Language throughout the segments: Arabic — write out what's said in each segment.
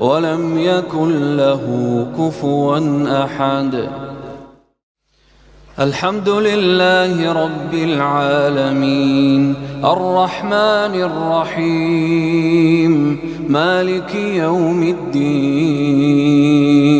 ولم يكن له كفوا أحد. الحمد لله رب العالمين. الرحمن الرحيم. مالك يوم الدين.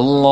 Allah